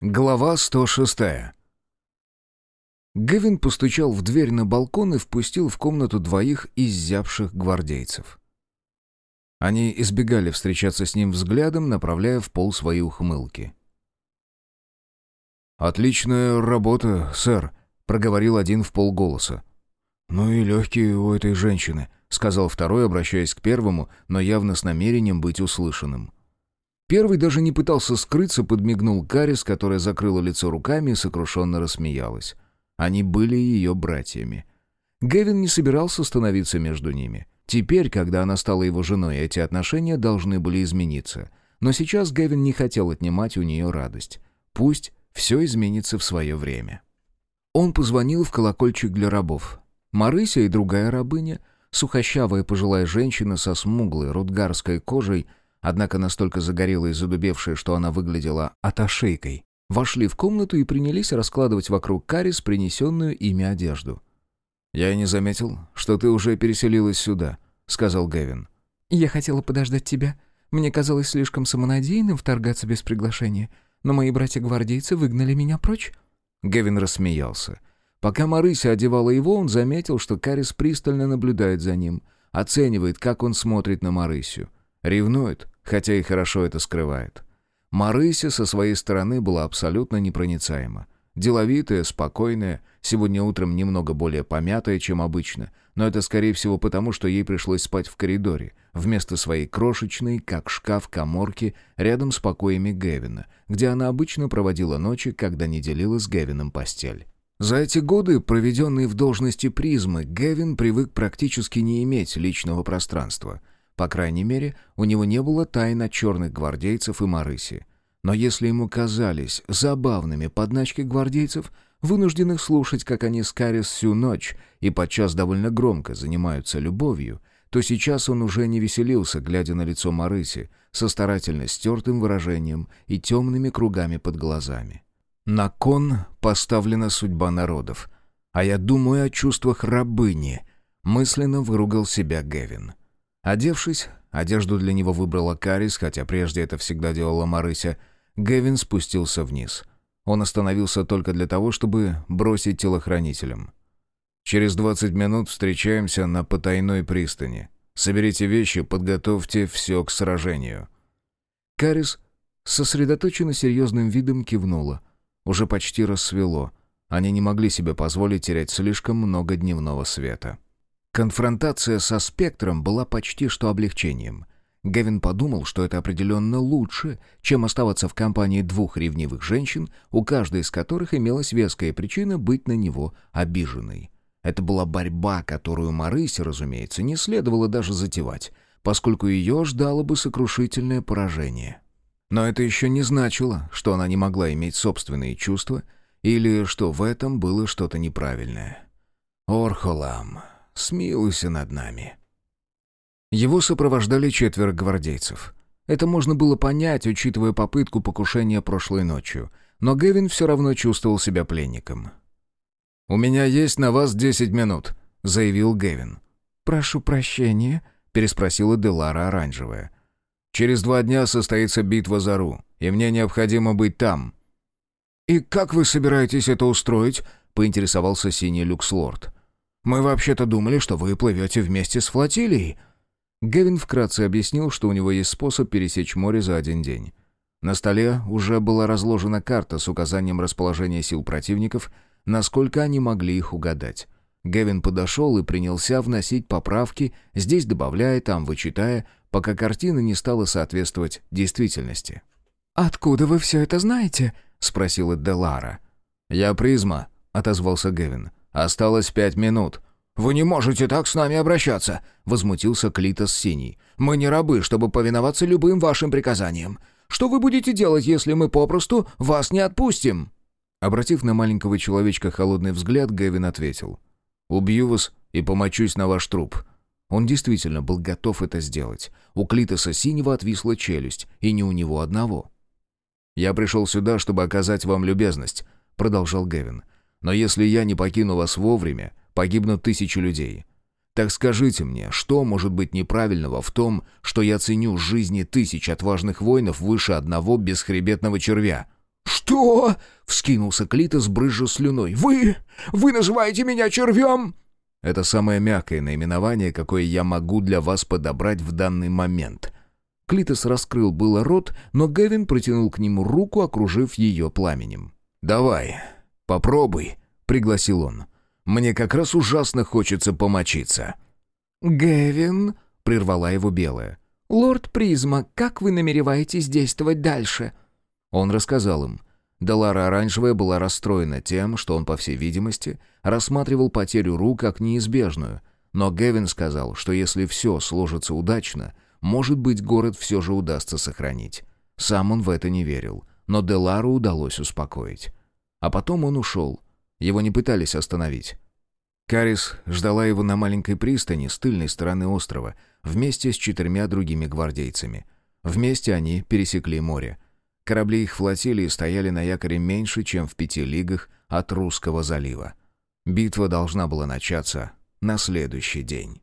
Глава 106. Гевин постучал в дверь на балкон и впустил в комнату двоих изябших гвардейцев. Они избегали встречаться с ним взглядом, направляя в пол свои ухмылки. «Отличная работа, сэр», — проговорил один в полголоса. «Ну и легкие у этой женщины», — сказал второй, обращаясь к первому, но явно с намерением быть услышанным. Первый даже не пытался скрыться, подмигнул Карис, которая закрыла лицо руками и сокрушенно рассмеялась. Они были ее братьями. Гевин не собирался становиться между ними. Теперь, когда она стала его женой, эти отношения должны были измениться. Но сейчас Гевин не хотел отнимать у нее радость. Пусть все изменится в свое время. Он позвонил в колокольчик для рабов. Марыся и другая рабыня, сухощавая пожилая женщина со смуглой рудгарской кожей, однако настолько загорелая и задубевшая, что она выглядела аташейкой, вошли в комнату и принялись раскладывать вокруг Карис принесенную ими одежду. «Я не заметил, что ты уже переселилась сюда», — сказал Гевин. «Я хотела подождать тебя. Мне казалось слишком самонадеянным вторгаться без приглашения, но мои братья-гвардейцы выгнали меня прочь». Гевин рассмеялся. Пока Марыся одевала его, он заметил, что Карис пристально наблюдает за ним, оценивает, как он смотрит на Марысю. Ревнует, хотя и хорошо это скрывает. Марыся со своей стороны была абсолютно непроницаема. Деловитая, спокойная, сегодня утром немного более помятая, чем обычно, но это, скорее всего, потому, что ей пришлось спать в коридоре, вместо своей крошечной, как шкаф, коморки рядом с покоями Гевина, где она обычно проводила ночи, когда не делила с Гевином постель. За эти годы, проведенные в должности призмы, Гевин привык практически не иметь личного пространства — по крайней мере, у него не было тайн от черных гвардейцев и Марыси. Но если ему казались забавными подначки гвардейцев, вынужденных слушать, как они с Карис всю ночь и подчас довольно громко занимаются любовью, то сейчас он уже не веселился, глядя на лицо Марыси, со старательно стертым выражением и темными кругами под глазами. На кон поставлена судьба народов, а я думаю о чувствах рабыни, мысленно выругал себя Гевин. Одевшись, одежду для него выбрала Карис, хотя прежде это всегда делала Марыся, Гевин спустился вниз. Он остановился только для того, чтобы бросить телохранителям. «Через двадцать минут встречаемся на потайной пристани. Соберите вещи, подготовьте все к сражению». Карис сосредоточенно серьезным видом кивнула. Уже почти рассвело. Они не могли себе позволить терять слишком много дневного света. Конфронтация со спектром была почти что облегчением. Гевин подумал, что это определенно лучше, чем оставаться в компании двух ревнивых женщин, у каждой из которых имелась веская причина быть на него обиженной. Это была борьба, которую Марысе, разумеется, не следовало даже затевать, поскольку ее ждало бы сокрушительное поражение. Но это еще не значило, что она не могла иметь собственные чувства или что в этом было что-то неправильное. «Орхолам», смилуйся над нами». Его сопровождали четверо гвардейцев. Это можно было понять, учитывая попытку покушения прошлой ночью, но Гевин все равно чувствовал себя пленником. «У меня есть на вас десять минут», — заявил Гевин. «Прошу прощения», — переспросила Делара Оранжевая. «Через два дня состоится битва за Ру, и мне необходимо быть там». «И как вы собираетесь это устроить?» — поинтересовался синий люкслорд. Мы вообще-то думали, что вы плывете вместе с флотилией». Гевин вкратце объяснил, что у него есть способ пересечь море за один день. На столе уже была разложена карта с указанием расположения сил противников, насколько они могли их угадать. Гевин подошел и принялся вносить поправки, здесь добавляя, там вычитая, пока картина не стала соответствовать действительности. «Откуда вы все это знаете?» — спросила Делара. «Я призма», — отозвался Гевин. Осталось пять минут. «Вы не можете так с нами обращаться!» — возмутился Клитос Синий. «Мы не рабы, чтобы повиноваться любым вашим приказаниям. Что вы будете делать, если мы попросту вас не отпустим?» Обратив на маленького человечка холодный взгляд, Гэвин ответил. «Убью вас и помочусь на ваш труп». Он действительно был готов это сделать. У Клитоса Синего отвисла челюсть, и не у него одного. «Я пришел сюда, чтобы оказать вам любезность», — продолжал Гэвин. Но если я не покину вас вовремя, погибнут тысячи людей. Так скажите мне, что может быть неправильного в том, что я ценю жизни тысяч отважных воинов выше одного бесхребетного червя?» «Что?» Вскинулся Клитос, брызжа слюной. «Вы... вы называете меня червем?» «Это самое мягкое наименование, какое я могу для вас подобрать в данный момент». Клитос раскрыл было рот, но Гевин протянул к нему руку, окружив ее пламенем. «Давай, попробуй», — пригласил он. «Мне как раз ужасно хочется помочиться». «Гевин», — прервала его белая. «Лорд Призма, как вы намереваетесь действовать дальше?» Он рассказал им. Далара Оранжевая была расстроена тем, что он, по всей видимости, рассматривал потерю рук как неизбежную, но Гевин сказал, что если все сложится удачно, может быть, город все же удастся сохранить. Сам он в это не верил, но Делару удалось успокоить. А потом он ушел. Его не пытались остановить. Карис ждала его на маленькой пристани с тыльной стороны острова, вместе с четырьмя другими гвардейцами. Вместе они пересекли море. Корабли их флотилии стояли на якоре меньше, чем в пяти лигах от Русского залива. Битва должна была начаться на следующий день.